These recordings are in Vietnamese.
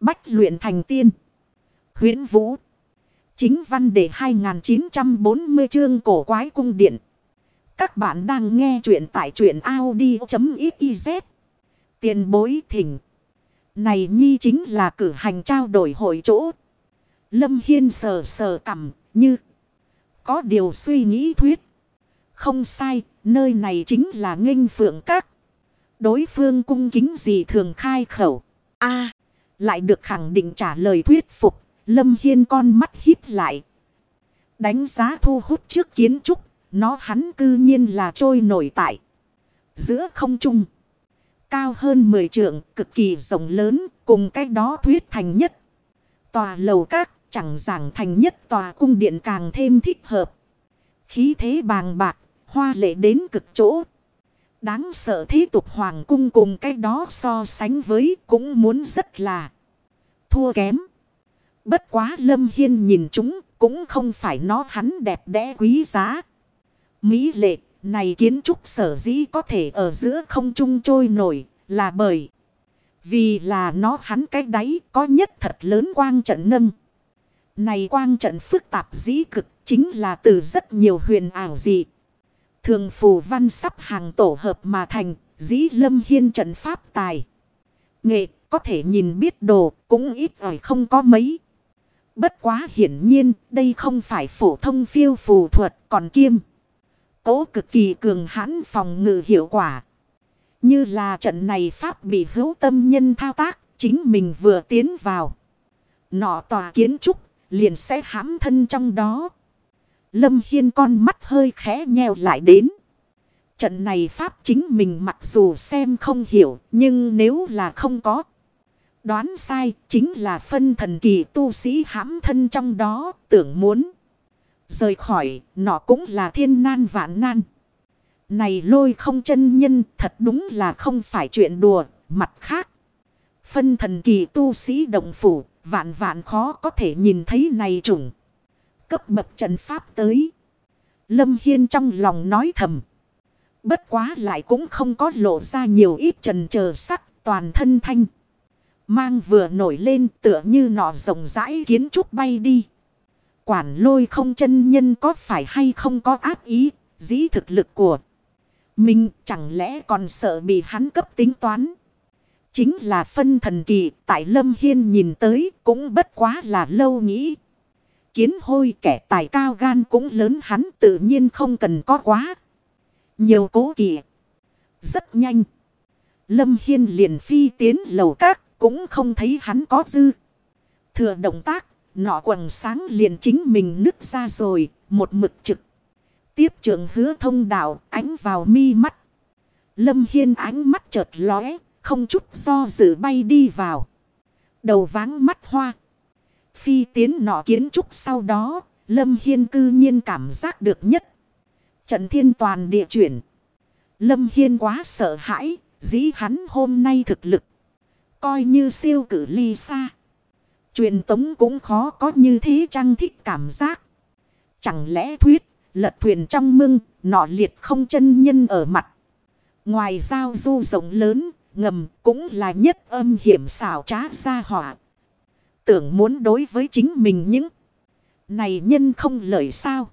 Bách luyện thành tiên. huyễn Vũ. Chính văn đề 2940 chương cổ quái cung điện. Các bạn đang nghe truyện tại truyện Audi.xyz. Tiền bối thỉnh. Này nhi chính là cử hành trao đổi hội chỗ. Lâm Hiên sờ sờ cầm như. Có điều suy nghĩ thuyết. Không sai, nơi này chính là nghênh phượng các. Đối phương cung kính gì thường khai khẩu. a lại được khẳng định trả lời thuyết phục. Lâm Hiên con mắt híp lại. Đánh giá thu hút trước kiến trúc. Nó hắn cư nhiên là trôi nổi tại. Giữa không trung. Cao hơn 10 trượng, cực kỳ rộng lớn, cùng cái đó thuyết thành nhất. Tòa lầu các, chẳng giảng thành nhất tòa cung điện càng thêm thích hợp. Khí thế bàng bạc, hoa lệ đến cực chỗ. Đáng sợ thế tục hoàng cung cùng cái đó so sánh với cũng muốn rất là thua kém. Bất quá Lâm Hiên nhìn chúng cũng không phải nó hắn đẹp đẽ quý giá. Mỹ lệ, này kiến trúc sở dĩ có thể ở giữa không trung trôi nổi là bởi. Vì là nó hắn cái đáy có nhất thật lớn quang trận nâng. Này quang trận phức tạp dĩ cực chính là từ rất nhiều huyền ảo dị. Thường phù văn sắp hàng tổ hợp mà thành, dĩ lâm hiên trận pháp tài. Nghệ có thể nhìn biết đồ cũng ít ỏi không có mấy. Bất quá hiển nhiên đây không phải phổ thông phiêu phù thuật còn kiêm. Cố cực kỳ cường hãn phòng ngự hiệu quả. Như là trận này pháp bị hữu tâm nhân thao tác chính mình vừa tiến vào. Nọ tòa kiến trúc liền sẽ hãm thân trong đó. Lâm Hiên con mắt hơi khẽ nheo lại đến. Trận này Pháp chính mình mặc dù xem không hiểu, nhưng nếu là không có. Đoán sai, chính là phân thần kỳ tu sĩ hãm thân trong đó, tưởng muốn. Rời khỏi, nó cũng là thiên nan vạn nan. Này lôi không chân nhân, thật đúng là không phải chuyện đùa, mặt khác. Phân thần kỳ tu sĩ động phủ, vạn vạn khó có thể nhìn thấy này trùng cấp bậc trận pháp tới. Lâm Hiên trong lòng nói thầm. Bất quá lại cũng không có lộ ra nhiều ít trần chờ sắc toàn thân thanh. Mang vừa nổi lên tựa như nọ rộng rãi kiến trúc bay đi. Quản lôi không chân nhân có phải hay không có áp ý, dĩ thực lực của mình chẳng lẽ còn sợ bị hắn cấp tính toán. Chính là phân thần kỳ tại Lâm Hiên nhìn tới cũng bất quá là lâu nghĩ. Kiến hôi kẻ tài cao gan cũng lớn hắn tự nhiên không cần có quá. Nhiều cố kỵ. Rất nhanh. Lâm Hiên liền phi tiến lầu các cũng không thấy hắn có dư. Thừa động tác, nọ quần sáng liền chính mình nứt ra rồi, một mực trực. Tiếp trưởng hứa thông đạo ánh vào mi mắt. Lâm Hiên ánh mắt chợt lóe, không chút do dự bay đi vào. Đầu váng mắt hoa. Phi tiến nọ kiến trúc sau đó, Lâm Hiên cư nhiên cảm giác được nhất. Trận thiên toàn địa chuyển. Lâm Hiên quá sợ hãi, dĩ hắn hôm nay thực lực. Coi như siêu cử ly xa. Truyền tống cũng khó có như thế trăng thích cảm giác. Chẳng lẽ thuyết, lật thuyền trong mưng, nọ liệt không chân nhân ở mặt. Ngoài giao du rộng lớn, ngầm cũng là nhất âm hiểm xảo trá ra hỏa tưởng muốn đối với chính mình những này nhân không lợi sao.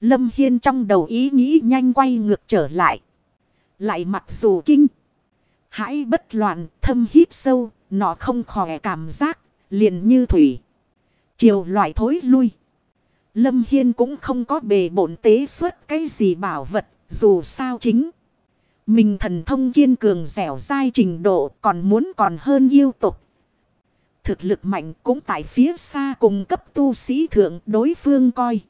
Lâm Hiên trong đầu ý nghĩ nhanh quay ngược trở lại. Lại mặc dù kinh. Hãy bất loạn, thâm hít sâu. Nó không khỏe cảm giác. Liền như thủy. Chiều loại thối lui. Lâm Hiên cũng không có bề bổn tế xuất cái gì bảo vật. Dù sao chính. Mình thần thông kiên cường dẻo dai trình độ còn muốn còn hơn yêu tục. Thực lực mạnh cũng tại phía xa cùng cấp tu sĩ thượng đối phương coi.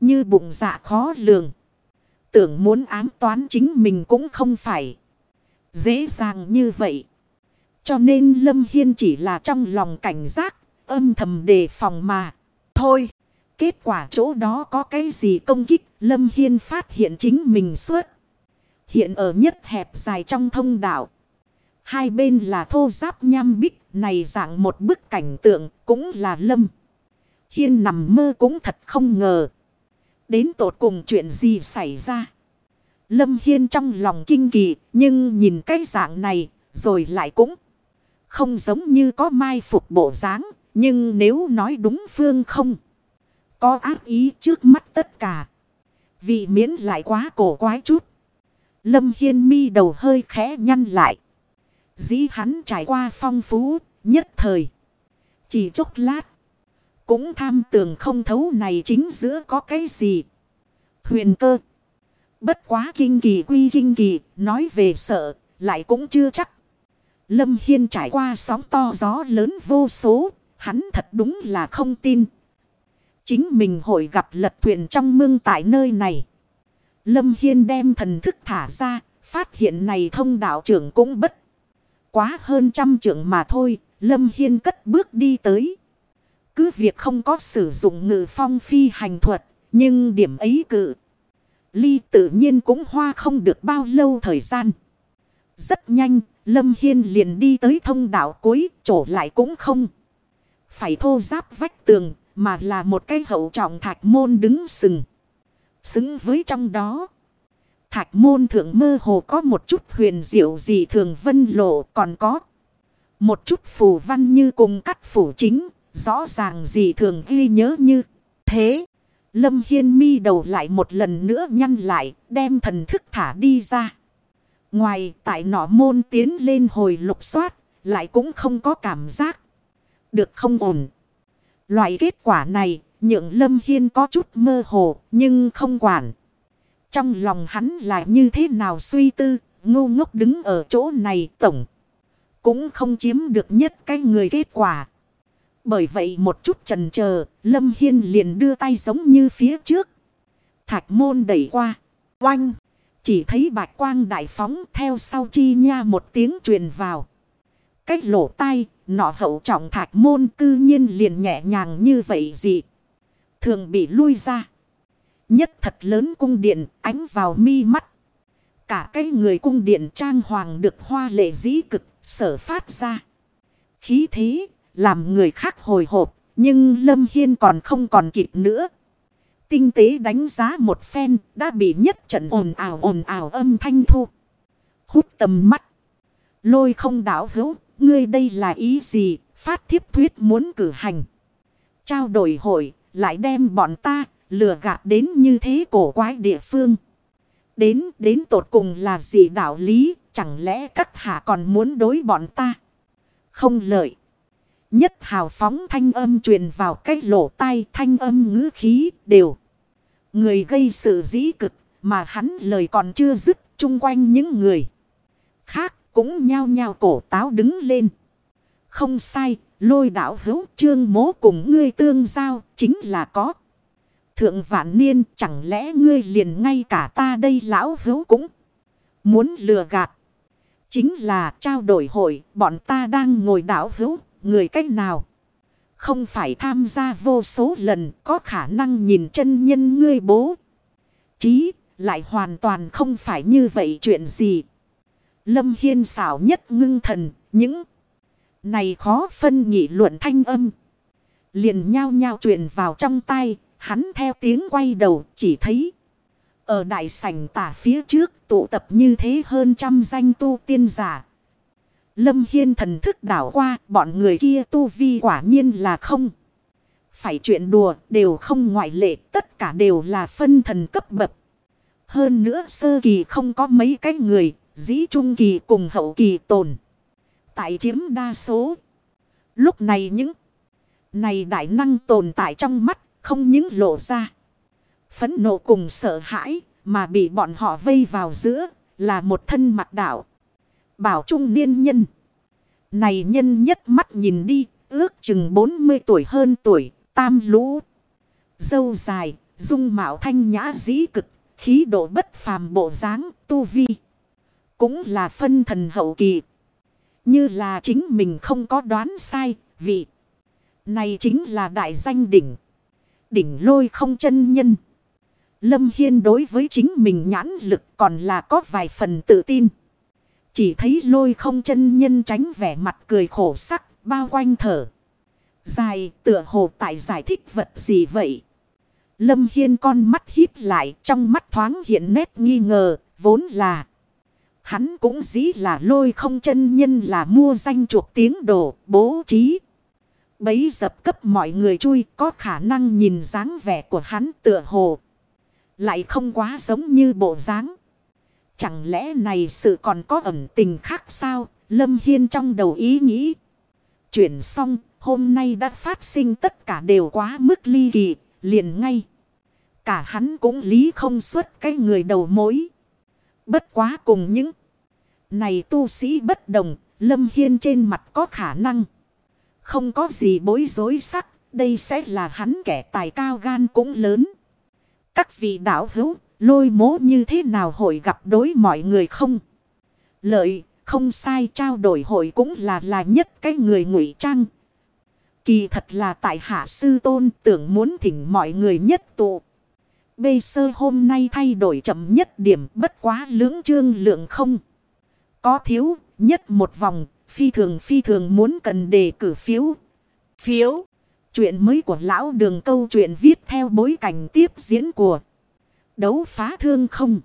Như bụng dạ khó lường. Tưởng muốn ám toán chính mình cũng không phải. Dễ dàng như vậy. Cho nên Lâm Hiên chỉ là trong lòng cảnh giác. Âm thầm đề phòng mà. Thôi. Kết quả chỗ đó có cái gì công kích. Lâm Hiên phát hiện chính mình suốt. Hiện ở nhất hẹp dài trong thông đạo. Hai bên là thô giáp nham bích. Này dạng một bức cảnh tượng cũng là lâm. Hiên nằm mơ cũng thật không ngờ. Đến tột cùng chuyện gì xảy ra. Lâm Hiên trong lòng kinh kỳ. Nhưng nhìn cái dạng này, rồi lại cũng không giống như có mai phục bộ dáng Nhưng nếu nói đúng phương không. Có ác ý trước mắt tất cả. Vì miễn lại quá cổ quái chút. Lâm Hiên mi đầu hơi khẽ nhăn lại. Dĩ hắn trải qua phong phú, nhất thời. Chỉ chốc lát. Cũng tham tưởng không thấu này chính giữa có cái gì. Huyền cơ. Bất quá kinh kỳ quy kinh kỳ, nói về sợ, lại cũng chưa chắc. Lâm Hiên trải qua sóng to gió lớn vô số, hắn thật đúng là không tin. Chính mình hội gặp lật thuyền trong mương tại nơi này. Lâm Hiên đem thần thức thả ra, phát hiện này thông đạo trưởng cũng bất. Quá hơn trăm trưởng mà thôi, Lâm Hiên cất bước đi tới. Cứ việc không có sử dụng ngự phong phi hành thuật, nhưng điểm ấy cự. Ly tự nhiên cũng hoa không được bao lâu thời gian. Rất nhanh, Lâm Hiên liền đi tới thông đạo cuối, chỗ lại cũng không. Phải thô giáp vách tường, mà là một cái hậu trọng thạch môn đứng sừng. Xứng với trong đó. Thạch môn thượng mơ hồ có một chút huyền diệu gì thường vân lộ còn có. Một chút phù văn như cùng cắt phủ chính, rõ ràng gì thường ghi nhớ như thế. Lâm Hiên mi đầu lại một lần nữa nhăn lại, đem thần thức thả đi ra. Ngoài tại nọ môn tiến lên hồi lục soát, lại cũng không có cảm giác. Được không ổn. Loại kết quả này, nhượng Lâm Hiên có chút mơ hồ, nhưng không quản. Trong lòng hắn là như thế nào suy tư, ngu ngốc đứng ở chỗ này tổng. Cũng không chiếm được nhất cái người kết quả. Bởi vậy một chút trần chờ Lâm Hiên liền đưa tay giống như phía trước. Thạch môn đẩy qua. Oanh! Chỉ thấy bạch quang đại phóng theo sau chi nha một tiếng truyền vào. Cách lỗ tai, nọ hậu trọng thạch môn cư nhiên liền nhẹ nhàng như vậy gì. Thường bị lui ra. Nhất thật lớn cung điện, ánh vào mi mắt. Cả cái người cung điện trang hoàng được hoa lệ dĩ cực, sở phát ra. Khí thế, làm người khác hồi hộp. Nhưng Lâm Hiên còn không còn kịp nữa. Tinh tế đánh giá một phen, đã bị nhất trận ồn ào ồn ào âm thanh thu. Hút tầm mắt. Lôi không đảo hữu. Ngươi đây là ý gì? Phát thiếp thuyết muốn cử hành. Trao đổi hội. Lại đem bọn ta lừa gạt đến như thế cổ quái địa phương. Đến, đến tột cùng là gì đạo lý, chẳng lẽ các hạ còn muốn đối bọn ta? Không lợi. Nhất hào phóng thanh âm truyền vào cái lỗ tai thanh âm ngữ khí đều. Người gây sự dĩ cực mà hắn lời còn chưa dứt chung quanh những người. Khác cũng nhao nhao cổ táo đứng lên. Không sai, lôi đảo hữu trương mố cùng ngươi tương giao chính là có. Thượng vạn niên, chẳng lẽ ngươi liền ngay cả ta đây lão hữu cũng muốn lừa gạt. Chính là trao đổi hội, bọn ta đang ngồi đảo hữu, người cách nào. Không phải tham gia vô số lần, có khả năng nhìn chân nhân ngươi bố. Chí, lại hoàn toàn không phải như vậy chuyện gì. Lâm Hiên xảo nhất ngưng thần, những này khó phân nghị luận thanh âm. Liền nhao nhao truyền vào trong tay Hắn theo tiếng quay đầu chỉ thấy. Ở đại sảnh tả phía trước tụ tập như thế hơn trăm danh tu tiên giả. Lâm Hiên thần thức đảo qua bọn người kia tu vi quả nhiên là không. Phải chuyện đùa đều không ngoại lệ tất cả đều là phân thần cấp bậc. Hơn nữa sơ kỳ không có mấy cái người, dĩ trung kỳ cùng hậu kỳ tồn. Tại chiếm đa số. Lúc này những này đại năng tồn tại trong mắt không những lộ ra. Phấn nộ cùng sợ hãi mà bị bọn họ vây vào giữa là một thân mặt đạo. Bảo trung niên nhân. Này nhân nhất mắt nhìn đi, ước chừng 40 tuổi hơn tuổi, tam lũ. Dâu dài, dung mạo thanh nhã dĩ cực, khí độ bất phàm bộ dáng, tu vi. Cũng là phân thần hậu kỳ. Như là chính mình không có đoán sai, vị. Này chính là đại danh đỉnh đỉnh lôi không chân nhân. Lâm Hiên đối với chính mình nhãn lực còn là có vài phần tự tin. Chỉ thấy lôi không chân nhân tránh vẻ mặt cười khổ sắc, bao quanh thở. Dài tựa hồ tại giải thích vật gì vậy? Lâm Hiên con mắt híp lại, trong mắt thoáng hiện nét nghi ngờ, vốn là Hắn cũng dĩ là lôi không chân nhân là mua danh chuộc tiếng đồ, bố trí. Bấy dập cấp mọi người chui có khả năng nhìn dáng vẻ của hắn tựa hồ. Lại không quá giống như bộ dáng. Chẳng lẽ này sự còn có ẩn tình khác sao? Lâm Hiên trong đầu ý nghĩ. Chuyển xong, hôm nay đã phát sinh tất cả đều quá mức ly kỳ, liền ngay. Cả hắn cũng lý không xuất cái người đầu mối. Bất quá cùng những này tu sĩ bất đồng, Lâm Hiên trên mặt có khả năng. Không có gì bối rối sắc, đây sẽ là hắn kẻ tài cao gan cũng lớn. Các vị đạo hữu, lôi mố như thế nào hội gặp đối mọi người không? Lợi, không sai trao đổi hội cũng là là nhất cái người ngụy trang. Kỳ thật là tại hạ sư tôn tưởng muốn thỉnh mọi người nhất tụ. Bê sơ hôm nay thay đổi chậm nhất điểm bất quá lưỡng trương lượng không. Có thiếu nhất một vòng phi thường phi thường muốn cần đề cử phiếu. Phiếu. Chuyện mới của lão đường câu chuyện viết theo bối cảnh tiếp diễn của đấu phá thương không.